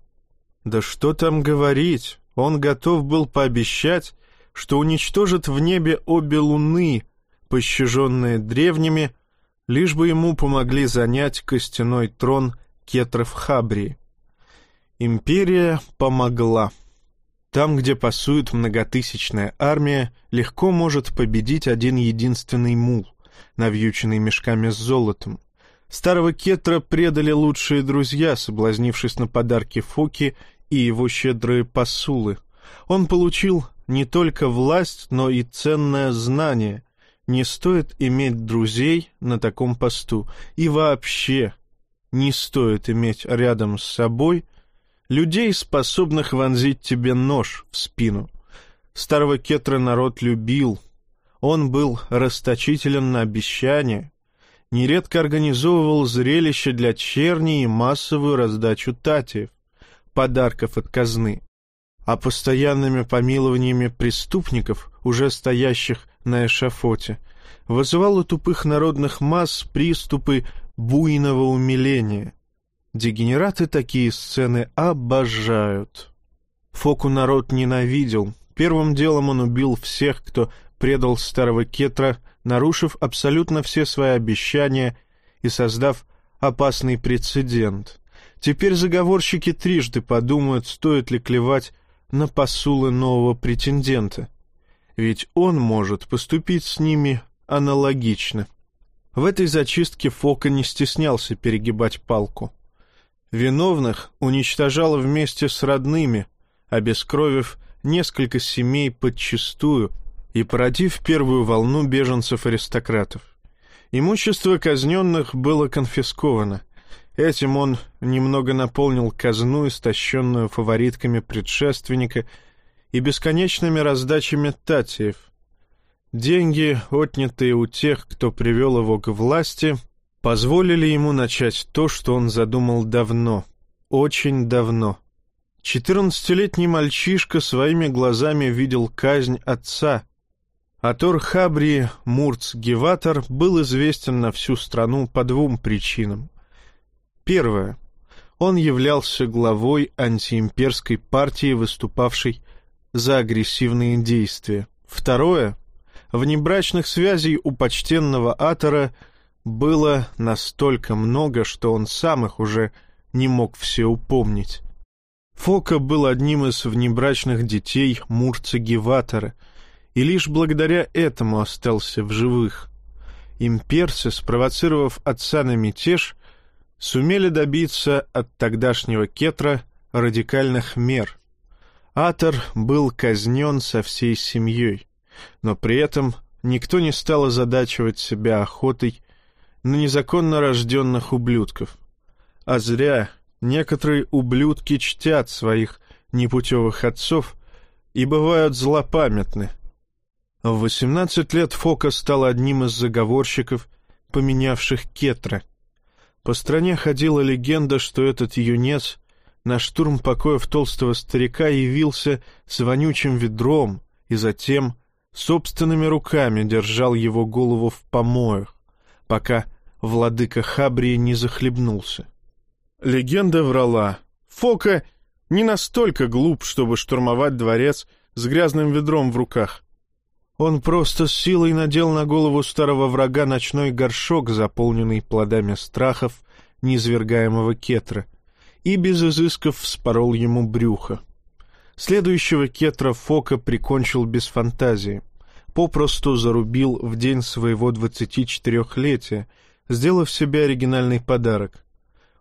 Speaker 1: Да что там говорить, он готов был пообещать, что уничтожит в небе обе луны, пощаженные древними, лишь бы ему помогли занять костяной трон Кетров Хабрии. Империя помогла. Там, где пасует многотысячная армия, легко может победить один единственный мул, навьюченный мешками с золотом. Старого Кетра предали лучшие друзья, соблазнившись на подарки Фоки и его щедрые посулы. Он получил не только власть, но и ценное знание. Не стоит иметь друзей на таком посту. И вообще не стоит иметь рядом с собой людей, способных вонзить тебе нож в спину. Старого Кетра народ любил. Он был расточителен на обещания, нередко организовывал зрелище для черни и массовую раздачу татиев, подарков от казны, а постоянными помилованиями преступников, уже стоящих на эшафоте, вызывал у тупых народных масс приступы буйного умиления. Дегенераты такие сцены обожают. Фоку народ ненавидел. Первым делом он убил всех, кто предал старого Кетра нарушив абсолютно все свои обещания и создав опасный прецедент. Теперь заговорщики трижды подумают, стоит ли клевать на посулы нового претендента. Ведь он может поступить с ними аналогично. В этой зачистке Фока не стеснялся перегибать палку. Виновных уничтожал вместе с родными, обескровив несколько семей подчистую — и породив первую волну беженцев-аристократов. Имущество казненных было конфисковано. Этим он немного наполнил казну, истощенную фаворитками предшественника и бесконечными раздачами татиев. Деньги, отнятые у тех, кто привел его к власти, позволили ему начать то, что он задумал давно, очень давно, Четырнадцатилетний мальчишка своими глазами видел казнь отца. Атор Хабри Мурц Геватор был известен на всю страну по двум причинам. Первое. Он являлся главой антиимперской партии, выступавшей за агрессивные действия. Второе. Внебрачных связей у почтенного Атора было настолько много, что он сам их уже не мог все упомнить. Фока был одним из внебрачных детей Мурца Геватора, и лишь благодаря этому остался в живых. Имперцы, спровоцировав отца на мятеж, сумели добиться от тогдашнего Кетра радикальных мер. Атор был казнен со всей семьей, но при этом никто не стал озадачивать себя охотой на незаконно рожденных ублюдков. А зря Некоторые ублюдки чтят своих непутевых отцов и бывают злопамятны. В 18 лет Фока стал одним из заговорщиков, поменявших Кетра. По стране ходила легенда, что этот юнец на штурм покоев толстого старика явился с вонючим ведром и затем собственными руками держал его голову в помоях, пока владыка Хабрии не захлебнулся. Легенда врала. Фока не настолько глуп, чтобы штурмовать дворец с грязным ведром в руках. Он просто с силой надел на голову старого врага ночной горшок, заполненный плодами страхов неизвергаемого кетра, и без изысков вспорол ему брюхо. Следующего кетра Фока прикончил без фантазии, попросту зарубил в день своего двадцати четырехлетия, сделав себе оригинальный подарок.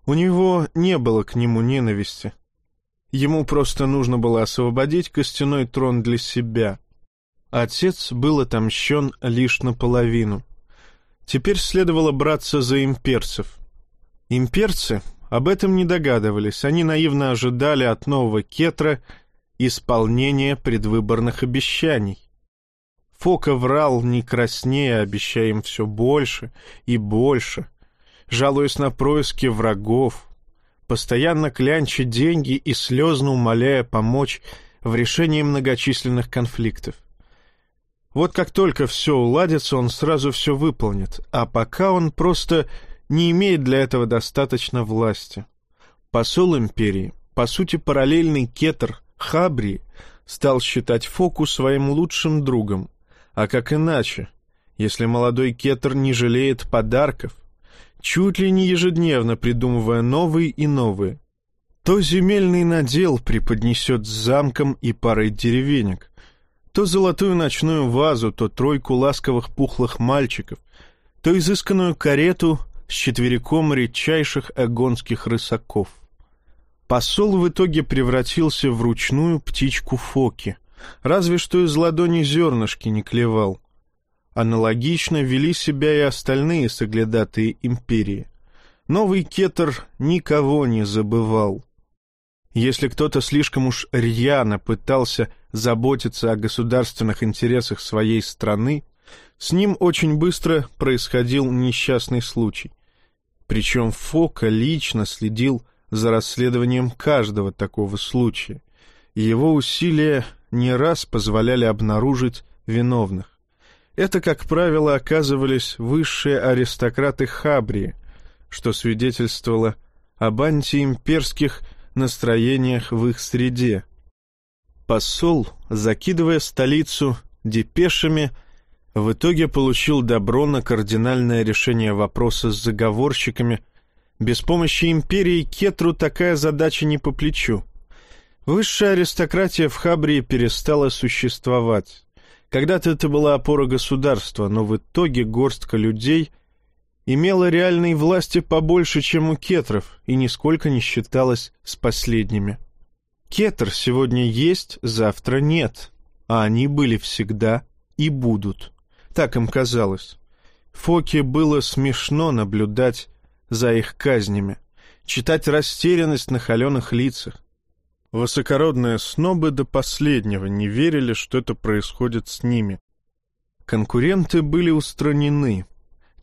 Speaker 1: У него не было к нему ненависти. Ему просто нужно было освободить костяной трон для себя. Отец был отомщен лишь наполовину. Теперь следовало браться за имперцев. Имперцы об этом не догадывались, они наивно ожидали от нового Кетра исполнения предвыборных обещаний. Фока врал не краснее, обещая им все больше и больше жалуясь на происки врагов, постоянно клянча деньги и слезно умоляя помочь в решении многочисленных конфликтов. Вот как только все уладится, он сразу все выполнит, а пока он просто не имеет для этого достаточно власти. Посол империи, по сути параллельный кетер Хабри, стал считать Фоку своим лучшим другом, а как иначе, если молодой кетер не жалеет подарков, чуть ли не ежедневно придумывая новые и новые. То земельный надел преподнесет замком и парой деревенек, то золотую ночную вазу, то тройку ласковых пухлых мальчиков, то изысканную карету с четвериком редчайших агонских рысаков. Посол в итоге превратился в ручную птичку Фоки, разве что из ладони зернышки не клевал. Аналогично вели себя и остальные соглядатые империи. Новый кетер никого не забывал. Если кто-то слишком уж рьяно пытался заботиться о государственных интересах своей страны, с ним очень быстро происходил несчастный случай. Причем Фока лично следил за расследованием каждого такого случая, его усилия не раз позволяли обнаружить виновных. Это, как правило, оказывались высшие аристократы Хабрии, что свидетельствовало об антиимперских настроениях в их среде. Посол, закидывая столицу депешами, в итоге получил добро на кардинальное решение вопроса с заговорщиками. Без помощи империи Кетру такая задача не по плечу. Высшая аристократия в Хабрии перестала существовать. Когда-то это была опора государства, но в итоге горстка людей имела реальной власти побольше, чем у кетров, и нисколько не считалась с последними. Кетр сегодня есть, завтра нет, а они были всегда и будут. Так им казалось. Фоке было смешно наблюдать за их казнями, читать растерянность на холеных лицах, Высокородные снобы до последнего не верили, что это происходит с ними. Конкуренты были устранены.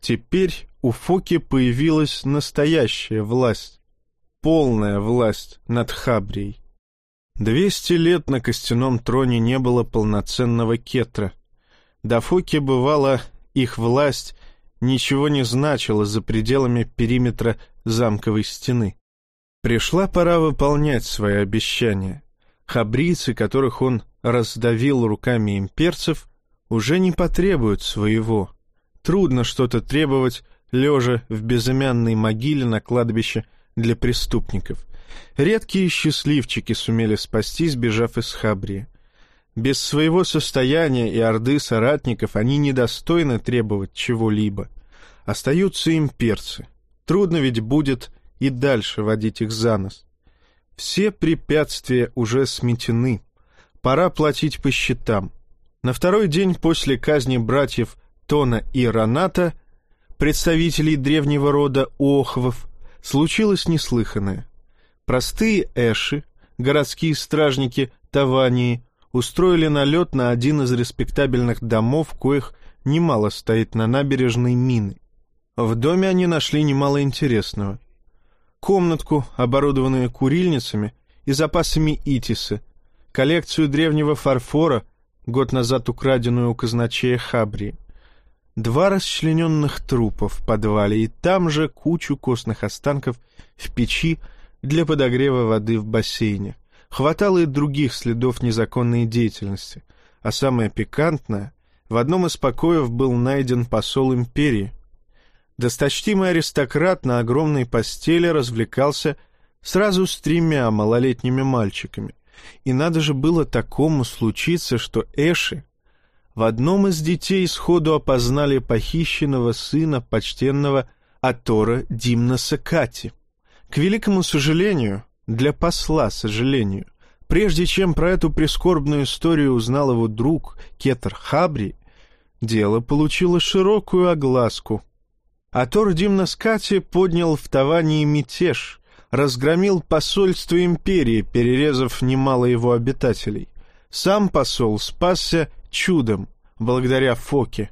Speaker 1: Теперь у Фоки появилась настоящая власть, полная власть над Хабрией. Двести лет на костяном троне не было полноценного кетра. До Фоки бывало, их власть ничего не значила за пределами периметра замковой стены. Пришла пора выполнять свои обещания. Хабрицы, которых он раздавил руками имперцев, уже не потребуют своего. Трудно что-то требовать, лежа в безымянной могиле на кладбище для преступников. Редкие счастливчики сумели спастись, сбежав из Хабрии. Без своего состояния и орды соратников они недостойны требовать чего-либо. Остаются имперцы. Трудно ведь будет и дальше водить их за нос. Все препятствия уже сметены. Пора платить по счетам. На второй день после казни братьев Тона и Раната, представителей древнего рода Охвов, случилось неслыханное. Простые эши, городские стражники Тавании, устроили налет на один из респектабельных домов, коих немало стоит на набережной мины. В доме они нашли немало интересного. Комнатку, оборудованную курильницами и запасами итисы, коллекцию древнего фарфора, год назад украденную у казначея Хабри, два расчлененных трупа в подвале и там же кучу костных останков в печи для подогрева воды в бассейне. Хватало и других следов незаконной деятельности, а самое пикантное — в одном из покоев был найден посол империи. Досточтимый аристократ на огромной постели развлекался сразу с тремя малолетними мальчиками. И надо же было такому случиться, что Эши в одном из детей сходу опознали похищенного сына почтенного Атора Димнаса Кати. К великому сожалению, для посла сожалению, прежде чем про эту прискорбную историю узнал его друг Кетр Хабри, дело получило широкую огласку. Атор Димнас Кати поднял в Тавании мятеж, разгромил посольство империи, перерезав немало его обитателей. Сам посол спасся чудом, благодаря Фоке.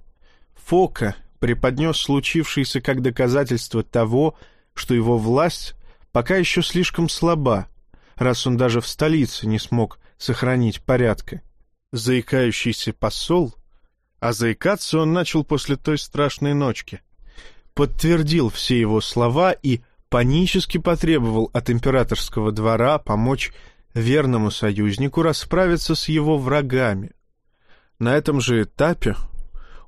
Speaker 1: Фока преподнес случившееся как доказательство того, что его власть пока еще слишком слаба, раз он даже в столице не смог сохранить порядка. Заикающийся посол, а заикаться он начал после той страшной ночки, подтвердил все его слова и панически потребовал от императорского двора помочь верному союзнику расправиться с его врагами. На этом же этапе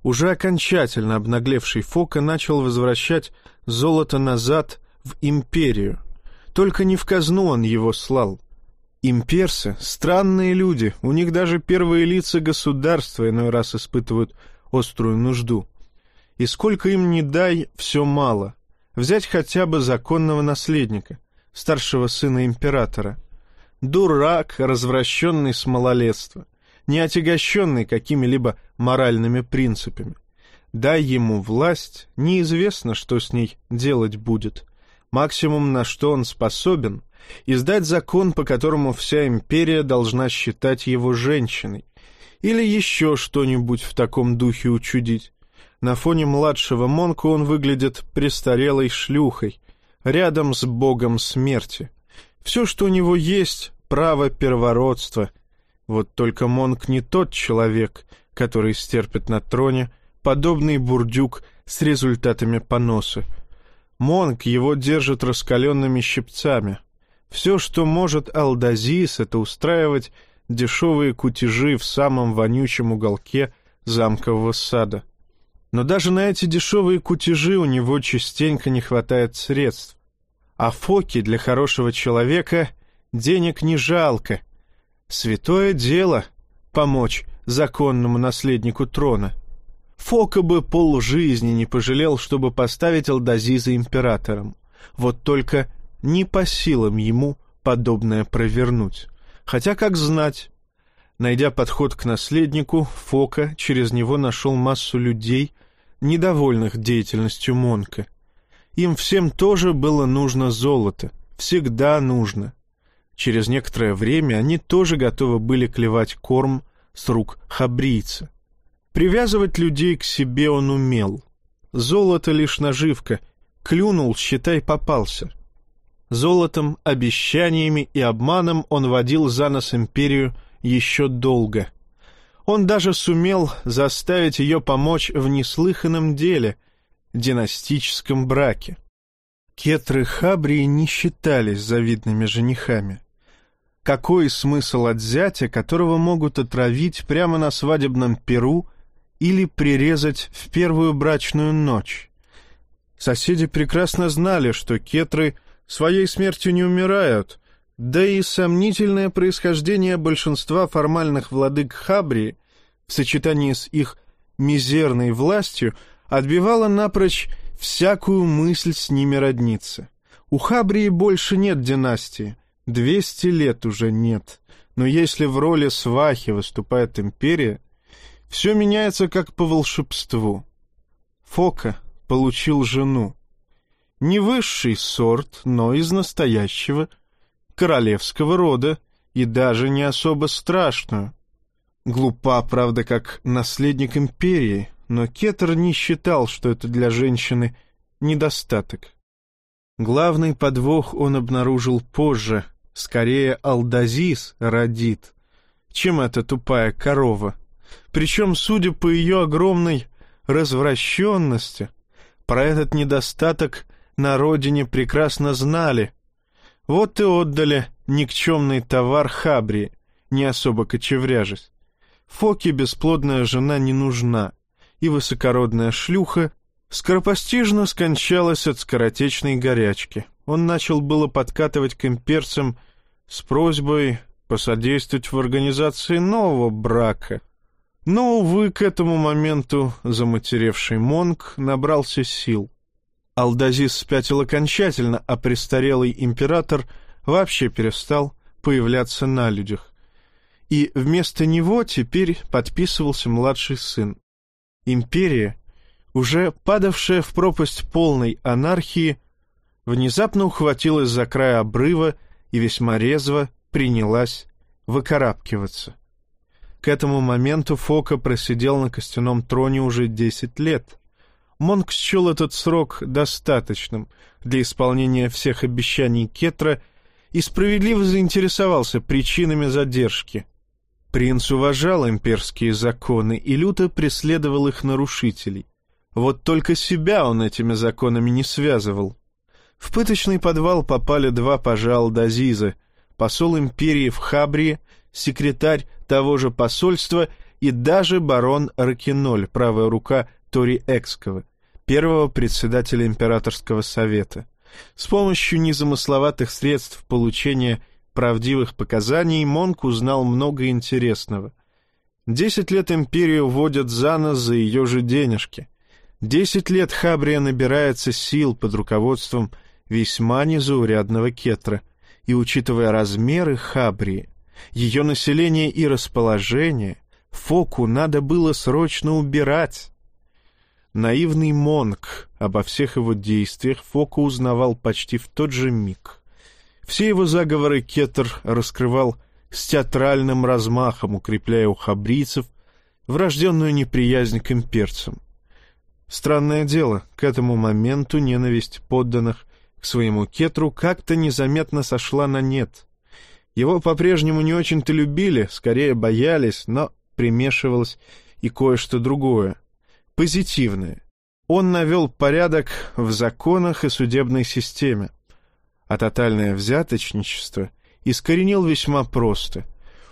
Speaker 1: уже окончательно обнаглевший Фока начал возвращать золото назад в империю — только не в казну он его слал. Имперцы — странные люди, у них даже первые лица государства иной раз испытывают острую нужду. И сколько им не дай, все мало. Взять хотя бы законного наследника, старшего сына императора. Дурак, развращенный с малолетства, не отягощенный какими-либо моральными принципами. Дай ему власть, неизвестно, что с ней делать будет. Максимум, на что он способен, издать закон, по которому вся империя должна считать его женщиной, или еще что-нибудь в таком духе учудить. На фоне младшего Монка он выглядит престарелой шлюхой, рядом с богом смерти. Все, что у него есть, право первородства. Вот только Монк не тот человек, который стерпит на троне подобный бурдюк с результатами поноса. Монг его держит раскаленными щипцами. Все, что может Алдазис, это устраивать дешевые кутежи в самом вонючем уголке замкового сада. Но даже на эти дешевые кутежи у него частенько не хватает средств. А Фоки для хорошего человека денег не жалко. Святое дело — помочь законному наследнику трона. Фока бы полжизни не пожалел, чтобы поставить Алдазиза императором. Вот только не по силам ему подобное провернуть. Хотя, как знать. Найдя подход к наследнику, Фока через него нашел массу людей, недовольных деятельностью Монка. Им всем тоже было нужно золото, всегда нужно. Через некоторое время они тоже готовы были клевать корм с рук хабрийца. Привязывать людей к себе он умел. Золото лишь наживка. Клюнул, считай, попался. Золотом, обещаниями и обманом он водил за нос империю еще долго. Он даже сумел заставить ее помочь в неслыханном деле — династическом браке. Кетры Хабрии не считались завидными женихами. Какой смысл от зятя, которого могут отравить прямо на свадебном перу или прирезать в первую брачную ночь? Соседи прекрасно знали, что кетры своей смертью не умирают, да и сомнительное происхождение большинства формальных владык Хабрии в сочетании с их мизерной властью отбивало напрочь всякую мысль с ними родниться. У Хабрии больше нет династии, Двести лет уже нет. Но если в роли свахи выступает империя, все меняется как по волшебству. Фока получил жену. Не высший сорт, но из настоящего королевского рода и даже не особо страшную. Глупа, правда, как наследник империи, но Кетер не считал, что это для женщины недостаток. Главный подвох он обнаружил позже. Скорее Алдазис родит, чем эта тупая корова. Причем, судя по ее огромной развращенности, про этот недостаток на родине прекрасно знали. Вот и отдали никчемный товар Хабри, не особо кочевряжась. Фоке бесплодная жена не нужна, и высокородная шлюха скоропостижно скончалась от скоротечной горячки. Он начал было подкатывать к имперцам с просьбой посодействовать в организации нового брака. Но, увы, к этому моменту заматеревший Монг набрался сил. Алдазис спятил окончательно, а престарелый император вообще перестал появляться на людях. И вместо него теперь подписывался младший сын. Империя уже падавшая в пропасть полной анархии, внезапно ухватилась за край обрыва и весьма резво принялась выкарабкиваться. К этому моменту Фока просидел на костяном троне уже десять лет. Монк счел этот срок достаточным для исполнения всех обещаний Кетра и справедливо заинтересовался причинами задержки. Принц уважал имперские законы и люто преследовал их нарушителей. Вот только себя он этими законами не связывал. В пыточный подвал попали два пажа Алдазиза, посол империи в Хабрии, секретарь того же посольства и даже барон Ракиноль, правая рука Тори Экского, первого председателя императорского совета. С помощью незамысловатых средств получения правдивых показаний Монк узнал много интересного. Десять лет империю водят за нос за ее же денежки — Десять лет Хабрия набирается сил под руководством весьма незаурядного кетра, и, учитывая размеры Хабрии, ее население и расположение, Фоку надо было срочно убирать. Наивный Монг обо всех его действиях Фоку узнавал почти в тот же миг. Все его заговоры Кетр раскрывал с театральным размахом, укрепляя у хабрийцев врожденную неприязнь к имперцам. Странное дело, к этому моменту ненависть подданных к своему кетру как-то незаметно сошла на нет. Его по-прежнему не очень-то любили, скорее боялись, но примешивалось и кое-что другое, позитивное. Он навел порядок в законах и судебной системе, а тотальное взяточничество искоренил весьма просто.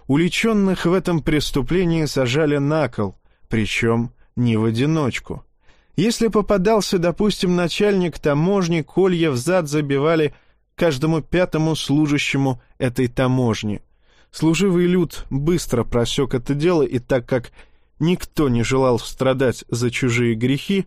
Speaker 1: Уличенных в этом преступлении сажали на кол, причем не в одиночку — если попадался, допустим, начальник таможни, колья взад забивали каждому пятому служащему этой таможни. Служивый люд быстро просек это дело, и так как никто не желал страдать за чужие грехи,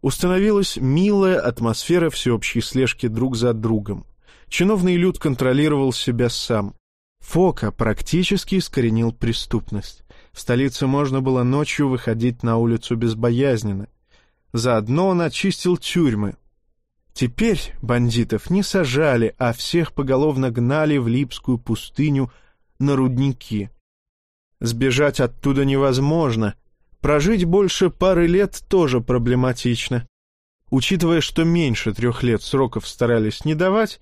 Speaker 1: установилась милая атмосфера всеобщей слежки друг за другом. Чиновный люд контролировал себя сам. Фока практически искоренил преступность. В столице можно было ночью выходить на улицу безбоязненно. Заодно он очистил тюрьмы. Теперь бандитов не сажали, а всех поголовно гнали в Липскую пустыню на рудники. Сбежать оттуда невозможно. Прожить больше пары лет тоже проблематично. Учитывая, что меньше трех лет сроков старались не давать,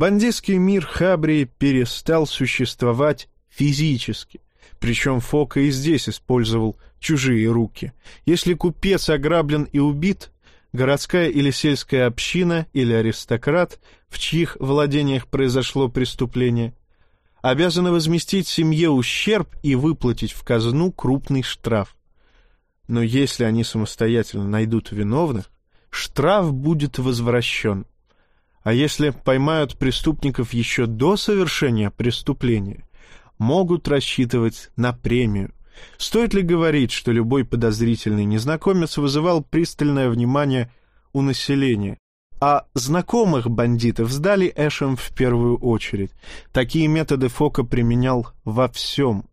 Speaker 1: Бандитский мир Хабрии перестал существовать физически. Причем Фока и здесь использовал чужие руки. Если купец ограблен и убит, городская или сельская община или аристократ, в чьих владениях произошло преступление, обязаны возместить семье ущерб и выплатить в казну крупный штраф. Но если они самостоятельно найдут виновных, штраф будет возвращен. А если поймают преступников еще до совершения преступления, могут рассчитывать на премию. Стоит ли говорить, что любой подозрительный незнакомец вызывал пристальное внимание у населения, а знакомых бандитов сдали Эшем в первую очередь. Такие методы Фока применял во всем.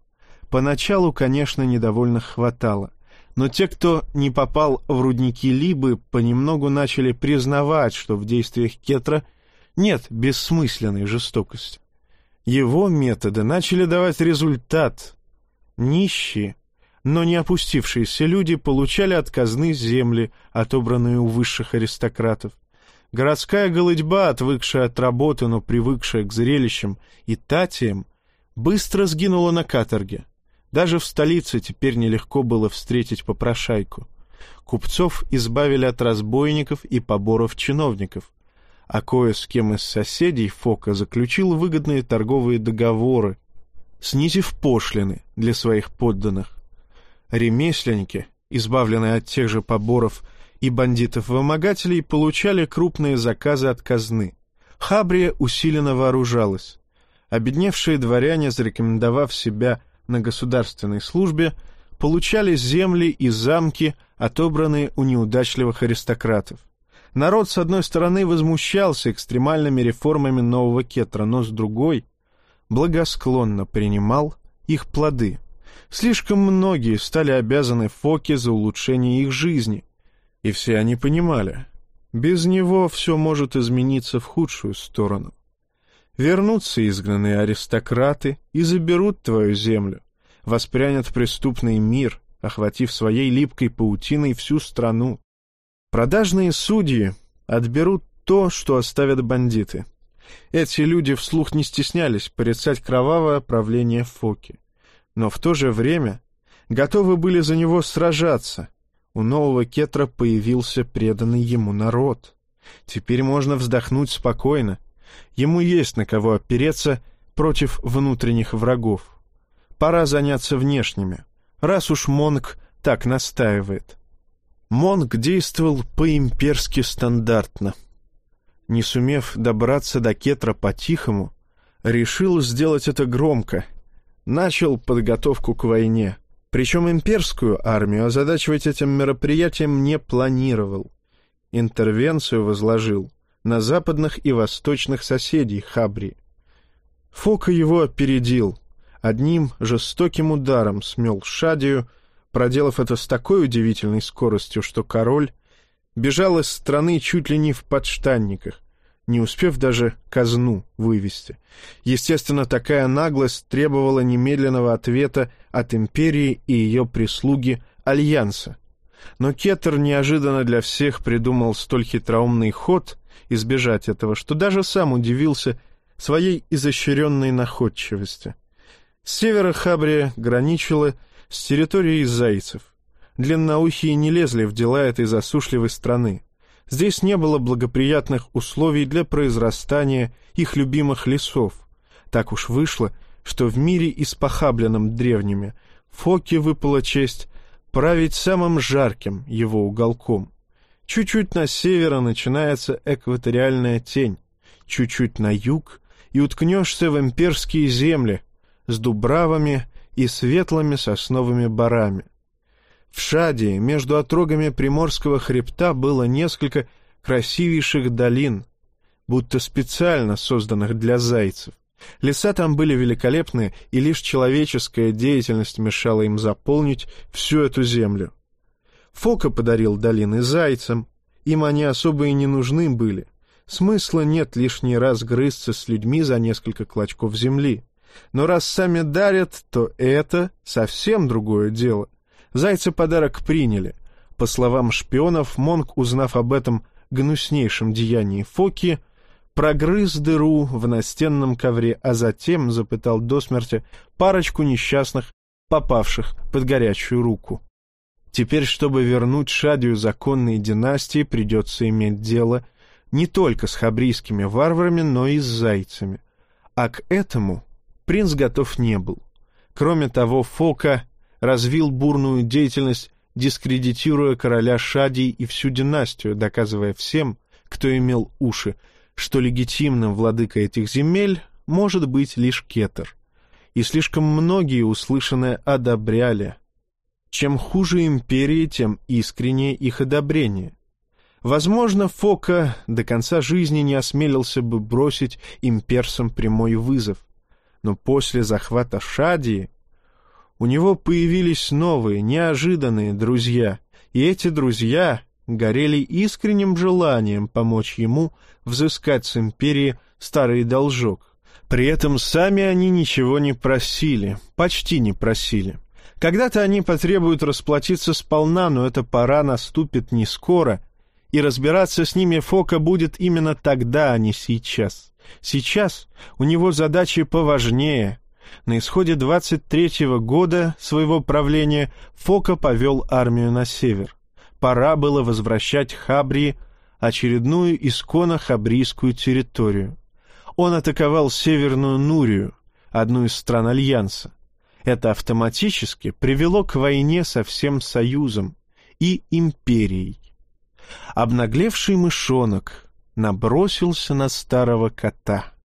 Speaker 1: Поначалу, конечно, недовольных хватало. Но те, кто не попал в рудники Либы, понемногу начали признавать, что в действиях Кетра нет бессмысленной жестокости. Его методы начали давать результат. Нищие, но не опустившиеся люди получали от казны земли, отобранные у высших аристократов. Городская голодьба, отвыкшая от работы, но привыкшая к зрелищам и татиям, быстро сгинула на каторге. Даже в столице теперь нелегко было встретить попрошайку. Купцов избавили от разбойников и поборов чиновников, а кое с кем из соседей Фока заключил выгодные торговые договоры, снизив пошлины для своих подданных. Ремесленники, избавленные от тех же поборов и бандитов-вымогателей получали крупные заказы от казны. Хабрия усиленно вооружалась. Обедневшие дворяне, зарекомендовав себя на государственной службе, получали земли и замки, отобранные у неудачливых аристократов. Народ, с одной стороны, возмущался экстремальными реформами нового кетра, но с другой — благосклонно принимал их плоды. Слишком многие стали обязаны Фоке за улучшение их жизни, и все они понимали, без него все может измениться в худшую сторону. Вернутся изгнанные аристократы и заберут твою землю, воспрянет преступный мир, охватив своей липкой паутиной всю страну. Продажные судьи отберут то, что оставят бандиты. Эти люди вслух не стеснялись порицать кровавое правление Фоки, но в то же время готовы были за него сражаться, у нового Кетра появился преданный ему народ. Теперь можно вздохнуть спокойно. Ему есть на кого опереться против внутренних врагов. Пора заняться внешними, раз уж Монг так настаивает. Монг действовал по-имперски стандартно. Не сумев добраться до Кетра по-тихому, решил сделать это громко. Начал подготовку к войне — причем имперскую армию озадачивать этим мероприятием не планировал. Интервенцию возложил на западных и восточных соседей Хабри. Фока его опередил. Одним жестоким ударом смел Шадию, проделав это с такой удивительной скоростью, что король бежал из страны чуть ли не в подштанниках, не успев даже казну вывести. Естественно, такая наглость требовала немедленного ответа от империи и ее прислуги Альянса. Но Кетер неожиданно для всех придумал столь хитроумный ход избежать этого, что даже сам удивился своей изощренной находчивости. С севера Хабрия граничила с территорией зайцев. Длинноухие не лезли в дела этой засушливой страны. Здесь не было благоприятных условий для произрастания их любимых лесов. Так уж вышло, что в мире, испохабленном древними, Фоке выпала честь править самым жарким его уголком. Чуть-чуть на северо начинается экваториальная тень, чуть-чуть на юг, и уткнешься в имперские земли с дубравами и светлыми сосновыми барами. В Шадии между отрогами Приморского хребта было несколько красивейших долин, будто специально созданных для зайцев. Леса там были великолепные, и лишь человеческая деятельность мешала им заполнить всю эту землю. Фока подарил долины зайцам, им они особо и не нужны были. Смысла нет лишний раз грызться с людьми за несколько клочков земли. Но раз сами дарят, то это совсем другое дело. Зайцы подарок приняли. По словам шпионов, Монг, узнав об этом гнуснейшем деянии Фоки, прогрыз дыру в настенном ковре, а затем запытал до смерти парочку несчастных, попавших под горячую руку. Теперь, чтобы вернуть Шадию законной династии, придется иметь дело не только с хабрийскими варварами, но и с зайцами. А к этому принц готов не был. Кроме того, Фока развил бурную деятельность, дискредитируя короля Шадий и всю династию, доказывая всем, кто имел уши, что легитимным владыкой этих земель может быть лишь Кетер. И слишком многие услышанное одобряли. Чем хуже империи, тем искреннее их одобрение. Возможно, Фока до конца жизни не осмелился бы бросить имперцам прямой вызов. Но после захвата Шадии у него появились новые, неожиданные друзья, и эти друзья горели искренним желанием помочь ему взыскать с империи старый должок. При этом сами они ничего не просили, почти не просили. Когда-то они потребуют расплатиться сполна, но эта пора наступит не скоро, и разбираться с ними Фока будет именно тогда, а не сейчас. Сейчас у него задачи поважнее. На исходе 23-го года своего правления Фока повел армию на север. Пора было возвращать Хабрии очередную исконно-хабрийскую территорию. Он атаковал Северную Нурию, одну из стран Альянса. Это автоматически привело к войне со всем Союзом и империей. Обнаглевший мышонок набросился на старого кота —